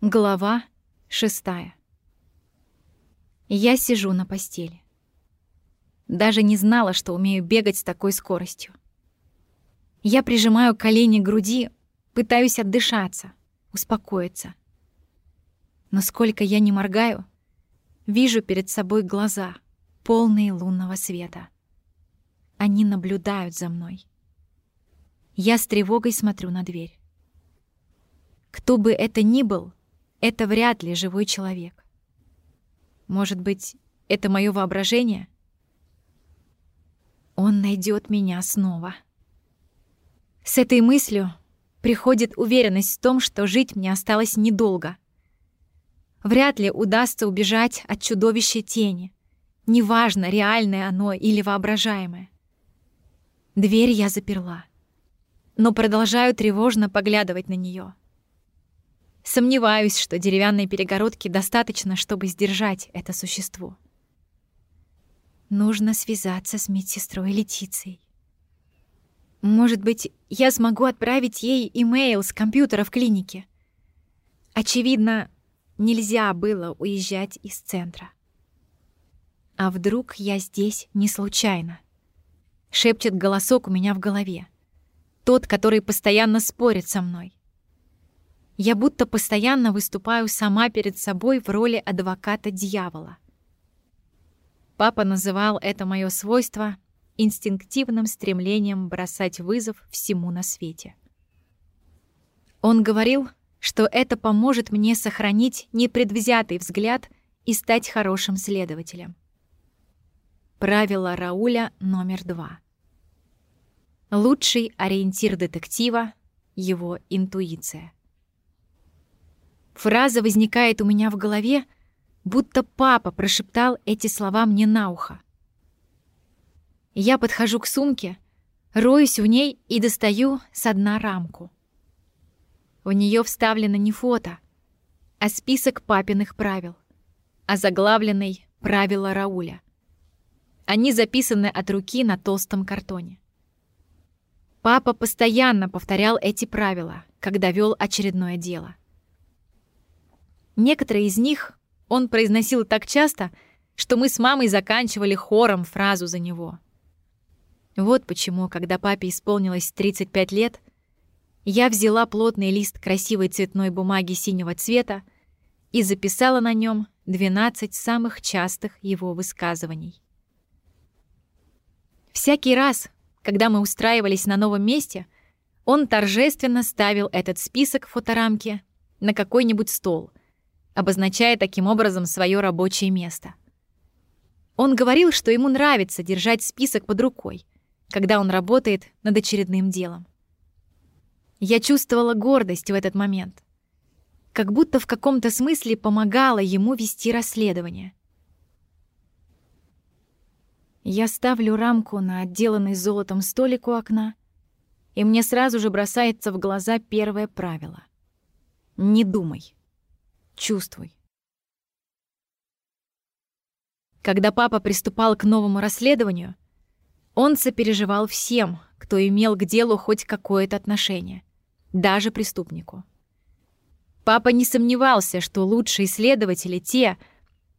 Глава шестая. Я сижу на постели. Даже не знала, что умею бегать с такой скоростью. Я прижимаю колени к груди, пытаюсь отдышаться, успокоиться. Но сколько я не моргаю, вижу перед собой глаза, полные лунного света. Они наблюдают за мной. Я с тревогой смотрю на дверь. Кто бы это ни был, это вряд ли живой человек. Может быть, это мое воображение? Он найдет меня снова. С этой мыслью приходит уверенность в том, что жить мне осталось недолго. Вряд ли удастся убежать от чудовища тени. Неважно, реальное оно или воображаемое. Дверь я заперла, но продолжаю тревожно поглядывать на нее. Сомневаюсь, что деревянной перегородки достаточно, чтобы сдержать это существо. Нужно связаться с медсестрой Летицией. Может быть, я смогу отправить ей имейл с компьютера в клинике. Очевидно, нельзя было уезжать из центра. А вдруг я здесь не случайно? Шепчет голосок у меня в голове. Тот, который постоянно спорит со мной. Я будто постоянно выступаю сама перед собой в роли адвоката дьявола. Папа называл это мое свойство инстинктивным стремлением бросать вызов всему на свете. Он говорил, что это поможет мне сохранить непредвзятый взгляд и стать хорошим следователем. Правило Рауля номер два. Лучший ориентир детектива — его интуиция. Фраза возникает у меня в голове, будто папа прошептал эти слова мне на ухо. Я подхожу к сумке, роюсь в ней и достаю с дна рамку. В нее вставлено не фото, а список папиных правил, озаглавленный «Правила Рауля». Они записаны от руки на толстом картоне. Папа постоянно повторял эти правила, когда вел очередное дело. Некоторые из них он произносил так часто, что мы с мамой заканчивали хором фразу за него. Вот почему, когда папе исполнилось 35 лет, я взяла плотный лист красивой цветной бумаги синего цвета и записала на нем 12 самых частых его высказываний. Всякий раз, когда мы устраивались на новом месте, он торжественно ставил этот список в фоторамке на какой-нибудь стол — обозначая таким образом свое рабочее место. Он говорил, что ему нравится держать список под рукой, когда он работает над очередным делом. Я чувствовала гордость в этот момент, как будто в каком-то смысле помогала ему вести расследование. Я ставлю рамку на отделанный золотом столик у окна, и мне сразу же бросается в глаза первое правило. Не думай. Чувствуй. Когда папа приступал к новому расследованию, он сопереживал всем, кто имел к делу хоть какое-то отношение, даже преступнику. Папа не сомневался, что лучшие следователи те,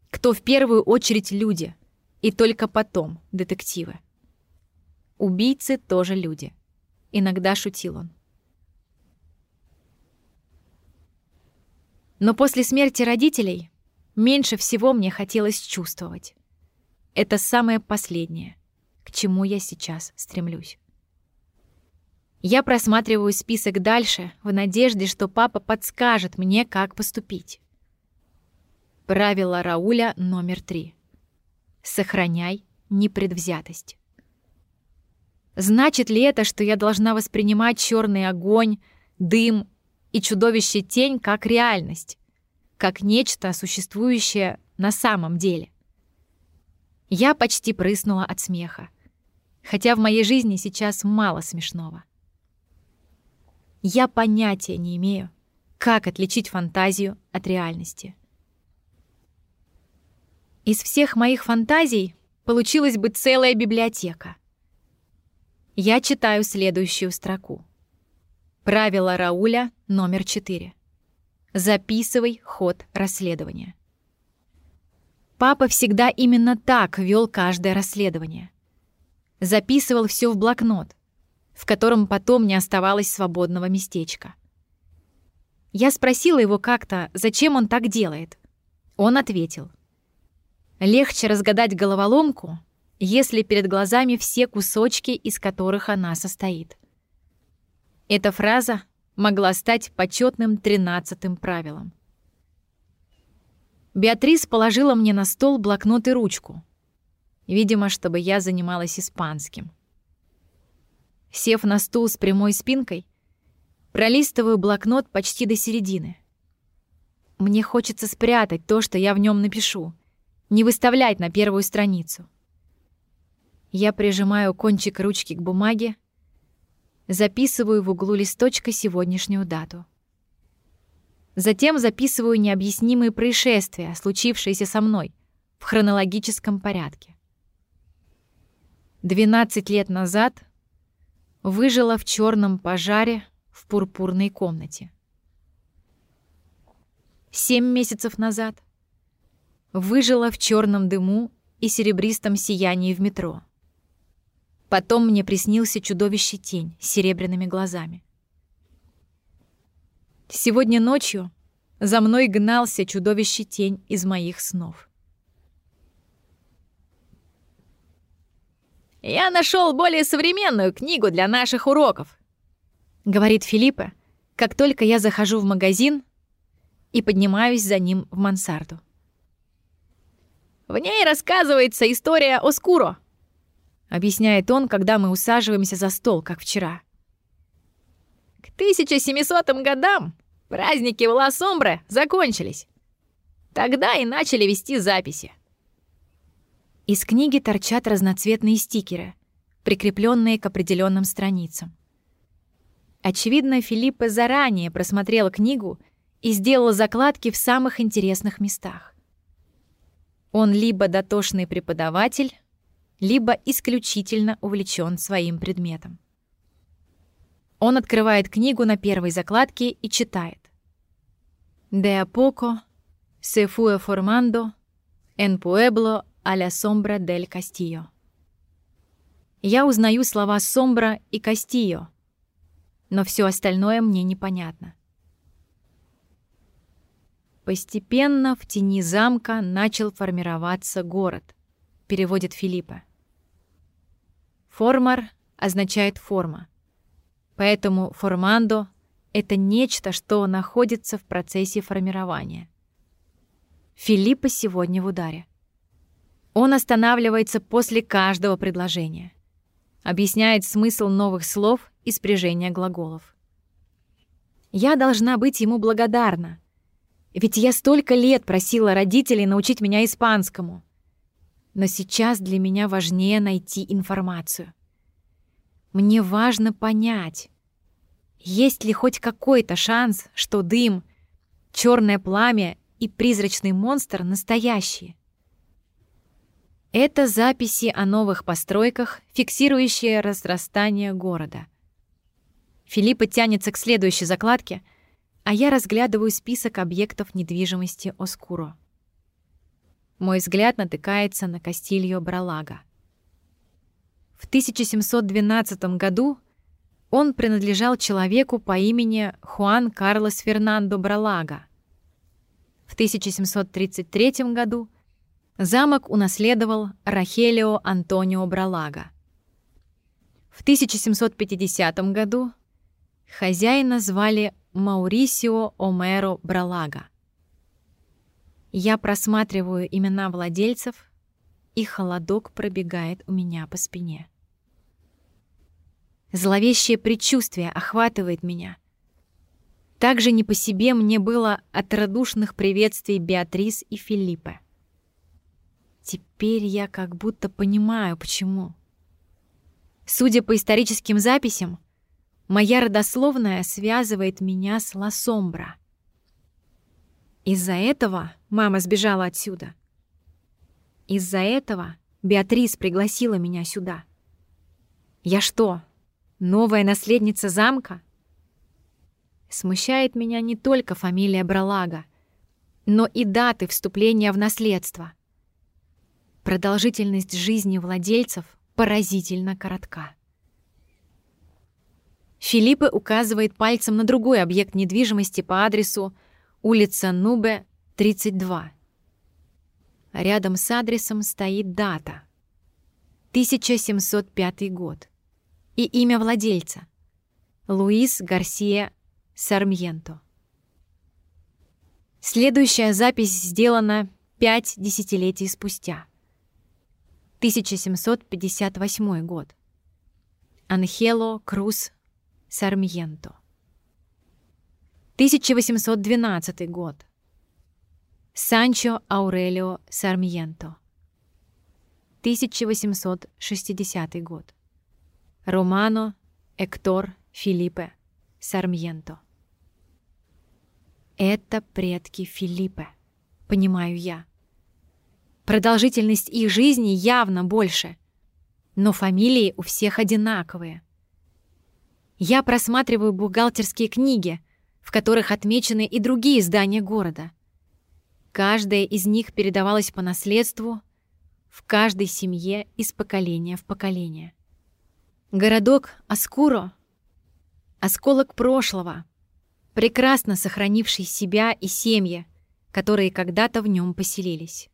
кто в первую очередь люди, и только потом детективы. Убийцы тоже люди. Иногда шутил он. Но после смерти родителей меньше всего мне хотелось чувствовать. Это самое последнее, к чему я сейчас стремлюсь. Я просматриваю список дальше в надежде, что папа подскажет мне, как поступить. Правило Рауля номер три. Сохраняй непредвзятость. Значит ли это, что я должна воспринимать черный огонь, дым и чудовище тень как реальность, как нечто, существующее на самом деле. Я почти прыснула от смеха, хотя в моей жизни сейчас мало смешного. Я понятия не имею, как отличить фантазию от реальности. Из всех моих фантазий получилась бы целая библиотека. Я читаю следующую строку. Правило Рауля номер 4. Записывай ход расследования. Папа всегда именно так вел каждое расследование. Записывал все в блокнот, в котором потом не оставалось свободного местечка. Я спросила его как-то, зачем он так делает. Он ответил. Легче разгадать головоломку, если перед глазами все кусочки, из которых она состоит. Эта фраза могла стать почетным тринадцатым правилом. Беатрис положила мне на стол блокнот и ручку. Видимо, чтобы я занималась испанским. Сев на стул с прямой спинкой, пролистываю блокнот почти до середины. Мне хочется спрятать то, что я в нем напишу, не выставлять на первую страницу. Я прижимаю кончик ручки к бумаге, записываю в углу листочка сегодняшнюю дату. Затем записываю необъяснимые происшествия, случившиеся со мной, в хронологическом порядке. 12 лет назад выжила в черном пожаре в пурпурной комнате. Семь месяцев назад выжила в черном дыму и серебристом сиянии в метро. Потом мне приснился чудовище тень с серебряными глазами. Сегодня ночью за мной гнался чудовище тень из моих снов. «Я нашел более современную книгу для наших уроков», — говорит Филиппа, как только я захожу в магазин и поднимаюсь за ним в мансарду. В ней рассказывается история о Скуро — объясняет он, когда мы усаживаемся за стол, как вчера. К 1700 годам праздники в Ла-Сомбре закончились. Тогда и начали вести записи. Из книги торчат разноцветные стикеры, прикрепленные к определенным страницам. Очевидно, Филиппе заранее просмотрел книгу и сделал закладки в самых интересных местах. Он либо дотошный преподаватель, либо исключительно увлечен своим предметом. Он открывает книгу на первой закладке и читает. «De a poco se fue formando en pueblo a la sombra del castillo». Я узнаю слова «сомбра» и «кастио», но все остальное мне непонятно. Постепенно в тени замка начал формироваться город, переводит Филиппа. Формар означает форма. Поэтому формандо — это нечто, что находится в процессе формирования. Филиппа сегодня в ударе. Он останавливается после каждого предложения. Объясняет смысл новых слов и спряжения глаголов. Я должна быть ему благодарна. Ведь я столько лет просила родителей научить меня испанскому но сейчас для меня важнее найти информацию. Мне важно понять, есть ли хоть какой-то шанс, что дым, черное пламя и призрачный монстр настоящие. Это записи о новых постройках, фиксирующие разрастание города. Филиппа тянется к следующей закладке, а я разглядываю список объектов недвижимости Оскуро. Мой взгляд натыкается на Кастильо Бралага. В 1712 году он принадлежал человеку по имени Хуан Карлос Фернандо Бралага. В 1733 году замок унаследовал Рахелио Антонио Бралага. В 1750 году хозяина звали Маурисио Омеро Бралага. Я просматриваю имена владельцев, и холодок пробегает у меня по спине. Зловещее предчувствие охватывает меня. Также не по себе мне было от радушных приветствий Беатрис и Филиппа. Теперь я как будто понимаю, почему. Судя по историческим записям, моя родословная связывает меня с Ласомбра. Из-за этого мама сбежала отсюда. Из-за этого Беатрис пригласила меня сюда. Я что, новая наследница замка? Смущает меня не только фамилия Бралага, но и даты вступления в наследство. Продолжительность жизни владельцев поразительно коротка. Филиппе указывает пальцем на другой объект недвижимости по адресу улица Нубе, 32. Рядом с адресом стоит дата. 1705 год. И имя владельца. Луис Гарсия Сармьенто. Следующая запись сделана пять десятилетий спустя. 1758 год. Анхело Круз Сармьенто. 1812 год. Санчо Аурелио Сармьенто. 1860 год. Романо Эктор Филиппе Сармьенто. Это предки Филиппе, понимаю я. Продолжительность их жизни явно больше, но фамилии у всех одинаковые. Я просматриваю бухгалтерские книги, в которых отмечены и другие здания города. Каждая из них передавалась по наследству в каждой семье из поколения в поколение. Городок Аскуро — осколок прошлого, прекрасно сохранивший себя и семьи, которые когда-то в нем поселились.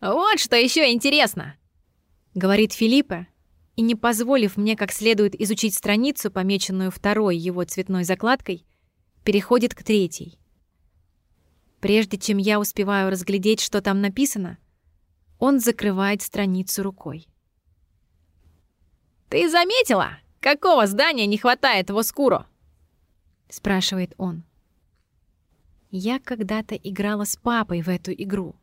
«Вот что еще интересно!» — говорит Филиппа, и, не позволив мне как следует изучить страницу, помеченную второй его цветной закладкой, переходит к третьей. Прежде чем я успеваю разглядеть, что там написано, он закрывает страницу рукой. «Ты заметила, какого здания не хватает в Оскуро?» — спрашивает он. Я когда-то играла с папой в эту игру.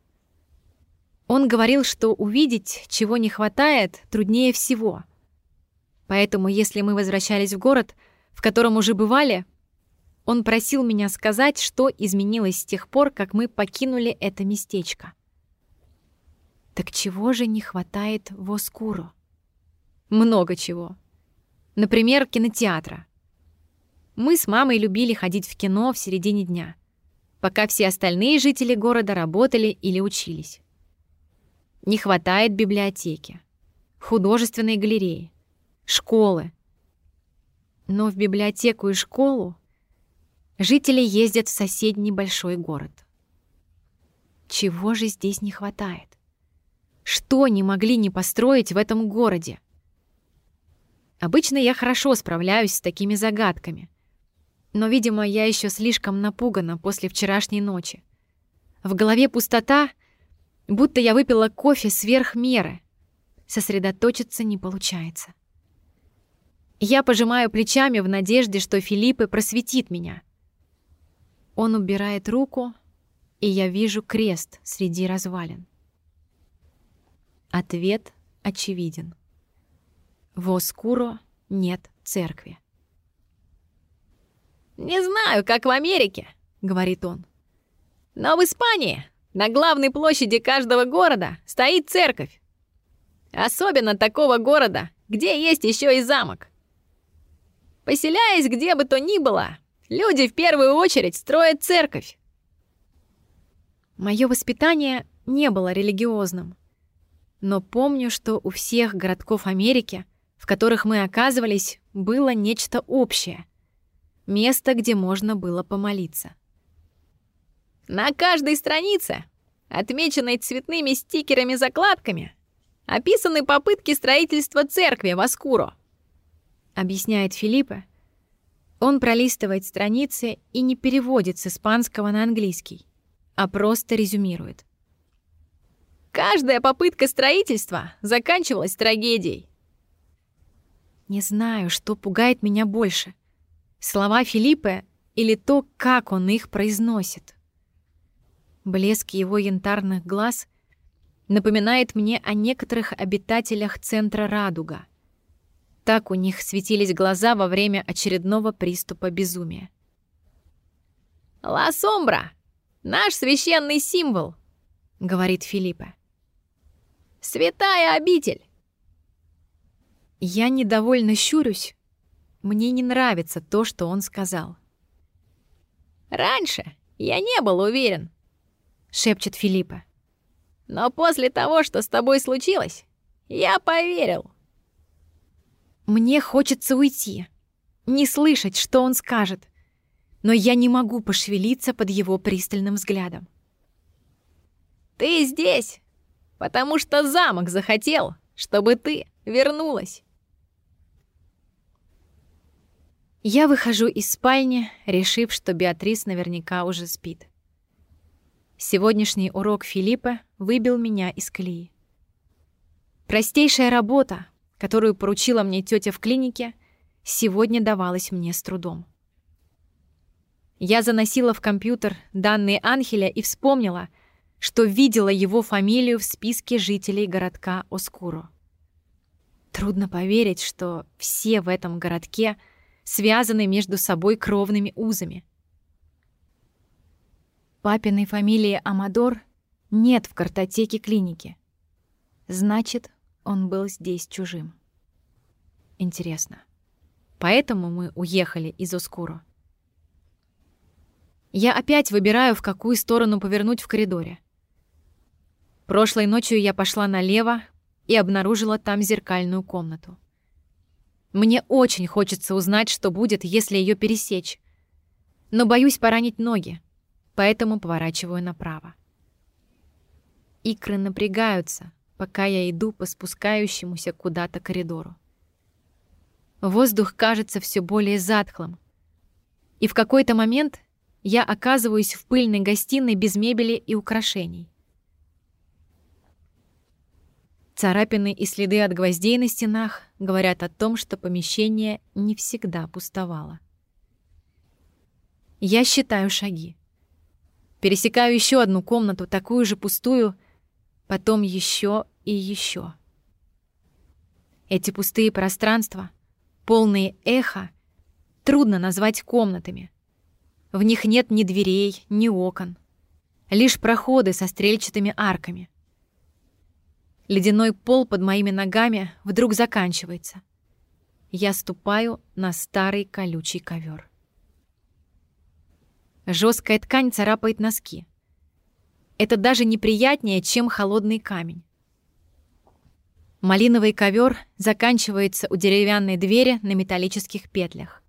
Он говорил, что увидеть, чего не хватает, труднее всего. Поэтому, если мы возвращались в город, в котором уже бывали, он просил меня сказать, что изменилось с тех пор, как мы покинули это местечко. Так чего же не хватает в Оскуру? Много чего. Например, кинотеатра. Мы с мамой любили ходить в кино в середине дня, пока все остальные жители города работали или учились. Не хватает библиотеки, художественной галереи, школы. Но в библиотеку и школу жители ездят в соседний большой город. Чего же здесь не хватает? Что не могли не построить в этом городе? Обычно я хорошо справляюсь с такими загадками. Но, видимо, я еще слишком напугана после вчерашней ночи. В голове пустота — Будто я выпила кофе сверх меры. Сосредоточиться не получается. Я пожимаю плечами в надежде, что Филиппе просветит меня. Он убирает руку, и я вижу крест среди развалин. Ответ очевиден. В Оскуро нет церкви. «Не знаю, как в Америке», — говорит он. «Но в Испании на главной площади каждого города стоит церковь. Особенно такого города, где есть еще и замок. Поселяясь где бы то ни было, люди в первую очередь строят церковь. Мое воспитание не было религиозным. Но помню, что у всех городков Америки, в которых мы оказывались, было нечто общее. Место, где можно было помолиться. На каждой странице, отмеченной цветными стикерами-закладками, описаны попытки строительства церкви в Аскуро. Объясняет Филиппа. Он пролистывает страницы и не переводит с испанского на английский, а просто резюмирует. Каждая попытка строительства заканчивалась трагедией. Не знаю, что пугает меня больше. Слова Филиппа или то, как он их произносит. Блеск его янтарных глаз напоминает мне о некоторых обитателях центра Радуга. Так у них светились глаза во время очередного приступа безумия. «Ла Сомбра! Наш священный символ!» — говорит Филиппа. «Святая обитель!» Я недовольно щурюсь, Мне не нравится то, что он сказал. «Раньше я не был уверен», — шепчет Филиппа. «Но после того, что с тобой случилось, я поверил». Мне хочется уйти, не слышать, что он скажет, но я не могу пошевелиться под его пристальным взглядом. «Ты здесь, потому что замок захотел, чтобы ты вернулась». Я выхожу из спальни, решив, что Беатрис наверняка уже спит. Сегодняшний урок Филиппа выбил меня из колеи. Простейшая работа, которую поручила мне тетя в клинике, сегодня давалась мне с трудом. Я заносила в компьютер данные Анхеля и вспомнила, что видела его фамилию в списке жителей городка Оскуро. Трудно поверить, что все в этом городке — связаны между собой кровными узами. Папиной фамилии Амадор нет в картотеке клиники. Значит, он был здесь чужим. Интересно. Поэтому мы уехали из Оскуро. Я опять выбираю, в какую сторону повернуть в коридоре. Прошлой ночью я пошла налево и обнаружила там зеркальную комнату. Мне очень хочется узнать, что будет, если ее пересечь. Но боюсь поранить ноги, поэтому поворачиваю направо. Икры напрягаются, пока я иду по спускающемуся куда-то коридору. Воздух кажется все более затхлым. И в какой-то момент я оказываюсь в пыльной гостиной без мебели и украшений. Царапины и следы от гвоздей на стенах говорят о том, что помещение не всегда пустовало. Я считаю шаги. Пересекаю еще одну комнату, такую же пустую, потом еще и еще. Эти пустые пространства, полные эха, трудно назвать комнатами. В них нет ни дверей, ни окон. Лишь проходы со стрельчатыми арками — Ледяной пол под моими ногами вдруг заканчивается. Я ступаю на старый колючий ковер. Жесткая ткань царапает носки. Это даже неприятнее, чем холодный камень. Малиновый ковер заканчивается у деревянной двери на металлических петлях.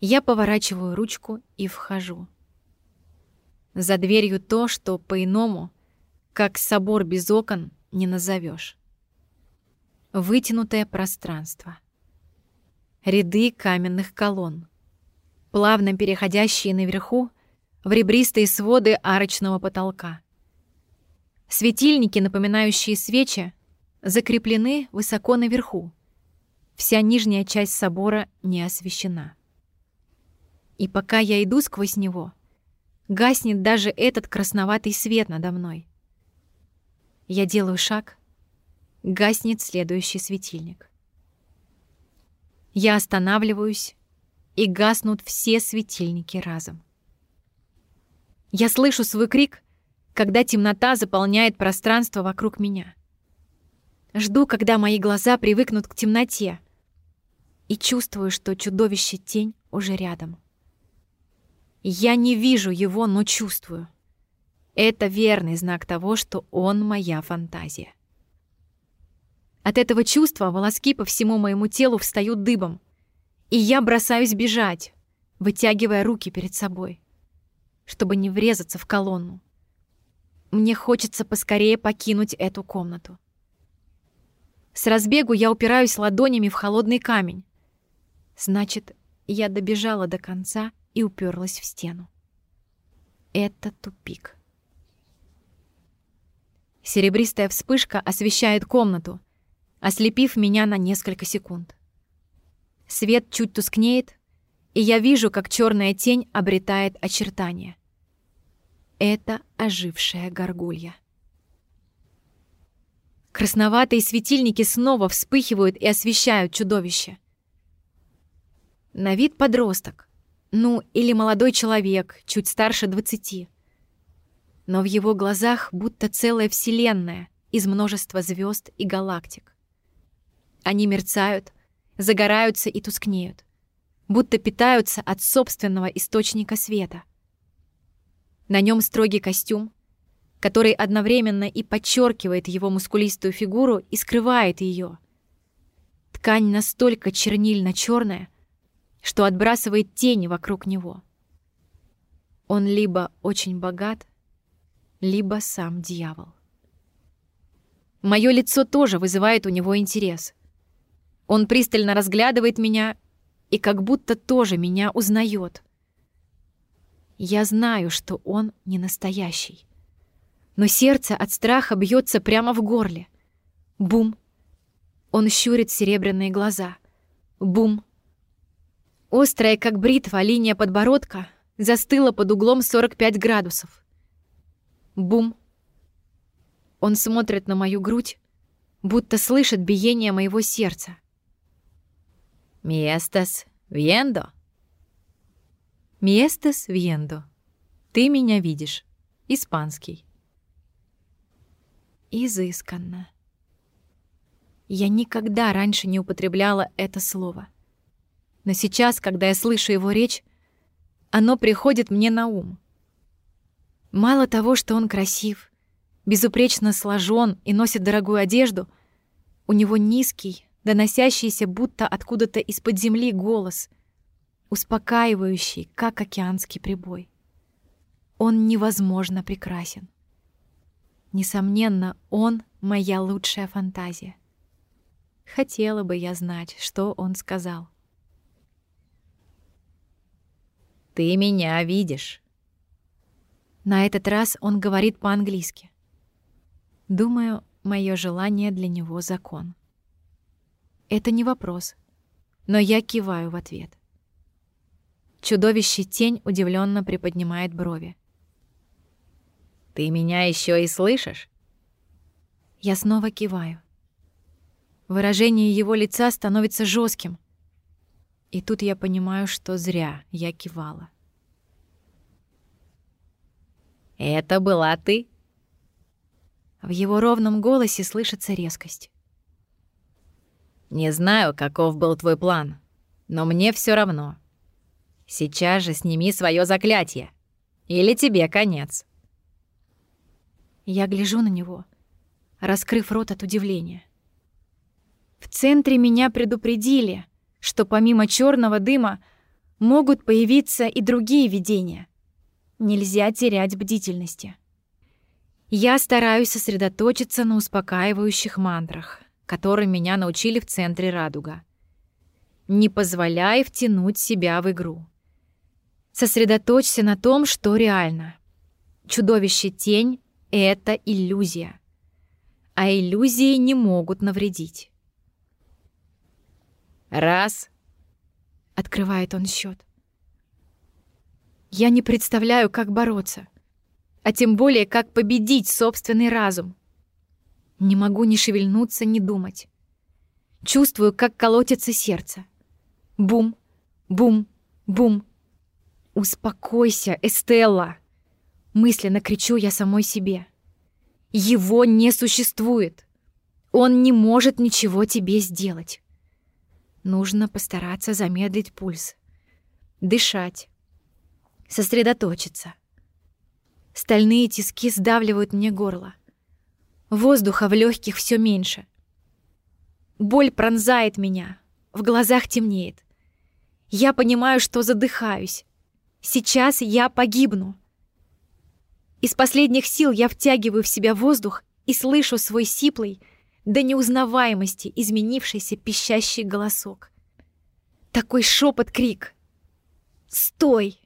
Я поворачиваю ручку и вхожу. За дверью то, что по-иному — как собор без окон не назовешь. Вытянутое пространство. Ряды каменных колонн, плавно переходящие наверху в ребристые своды арочного потолка. Светильники, напоминающие свечи, закреплены высоко наверху. Вся нижняя часть собора не освещена. И пока я иду сквозь него, гаснет даже этот красноватый свет надо мной. Я делаю шаг. Гаснет следующий светильник. Я останавливаюсь, и гаснут все светильники разом. Я слышу свой крик, когда темнота заполняет пространство вокруг меня. Жду, когда мои глаза привыкнут к темноте, и чувствую, что чудовище тень уже рядом. Я не вижу его, но чувствую — это верный знак того, что он моя фантазия. От этого чувства волоски по всему моему телу встают дыбом, и я бросаюсь бежать, вытягивая руки перед собой, чтобы не врезаться в колонну. Мне хочется поскорее покинуть эту комнату. С разбегу я упираюсь ладонями в холодный камень. Значит, я добежала до конца и уперлась в стену. Это тупик. Серебристая вспышка освещает комнату, ослепив меня на несколько секунд. Свет чуть тускнеет, и я вижу, как черная тень обретает очертания. Это ожившая горгулья. Красноватые светильники снова вспыхивают и освещают чудовище. На вид подросток, ну или молодой человек, чуть старше двадцати но в его глазах будто целая вселенная из множества звезд и галактик. Они мерцают, загораются и тускнеют, будто питаются от собственного источника света. На нем строгий костюм, который одновременно и подчеркивает его мускулистую фигуру и скрывает ее. Ткань настолько чернильно черная, что отбрасывает тени вокруг него. Он либо очень богат, либо сам дьявол. Мое лицо тоже вызывает у него интерес. Он пристально разглядывает меня и как будто тоже меня узнает. Я знаю, что он не настоящий. Но сердце от страха бьется прямо в горле. Бум. Он щурит серебряные глаза. Бум. Острая, как бритва, линия подбородка застыла под углом 45 градусов. Бум. Он смотрит на мою грудь, будто слышит биение моего сердца. «Местас вьендо?» «Местас вьендо. Ты меня видишь. Испанский». Изысканно. Я никогда раньше не употребляла это слово. Но сейчас, когда я слышу его речь, оно приходит мне на ум. Мало того, что он красив, безупречно сложен и носит дорогую одежду, у него низкий, доносящийся будто откуда-то из-под земли голос, успокаивающий, как океанский прибой. Он невозможно прекрасен. Несомненно, он — моя лучшая фантазия. Хотела бы я знать, что он сказал. «Ты меня видишь». На этот раз он говорит по-английски. Думаю, мое желание для него закон. Это не вопрос, но я киваю в ответ. Чудовище тень удивленно приподнимает брови. Ты меня еще и слышишь? Я снова киваю. Выражение его лица становится жестким. И тут я понимаю, что зря я кивала. Это была ты? В его ровном голосе слышится резкость. «Не знаю, каков был твой план, но мне все равно. Сейчас же сними свое заклятие, или тебе конец». Я гляжу на него, раскрыв рот от удивления. В центре меня предупредили, что помимо черного дыма могут появиться и другие видения. Нельзя терять бдительности. Я стараюсь сосредоточиться на успокаивающих мантрах, которым меня научили в центре радуга. Не позволяй втянуть себя в игру. Сосредоточься на том, что реально. Чудовище-тень — это иллюзия. А иллюзии не могут навредить. «Раз», — открывает он счет. Я не представляю, как бороться — а тем более как победить собственный разум. Не могу ни шевельнуться, ни думать. Чувствую, как колотится сердце. Бум, бум, бум. «Успокойся, Эстелла!» Мысленно кричу я самой себе. «Его не существует! Он не может ничего тебе сделать!» Нужно постараться замедлить пульс. Дышать. Сосредоточиться. Стальные тиски сдавливают мне горло. Воздуха в легких все меньше. Боль пронзает меня, в глазах темнеет. Я понимаю, что задыхаюсь. Сейчас я погибну. Из последних сил я втягиваю в себя воздух и слышу свой сиплый, до неузнаваемости изменившийся пищащий голосок. Такой шепот крик «Стой!»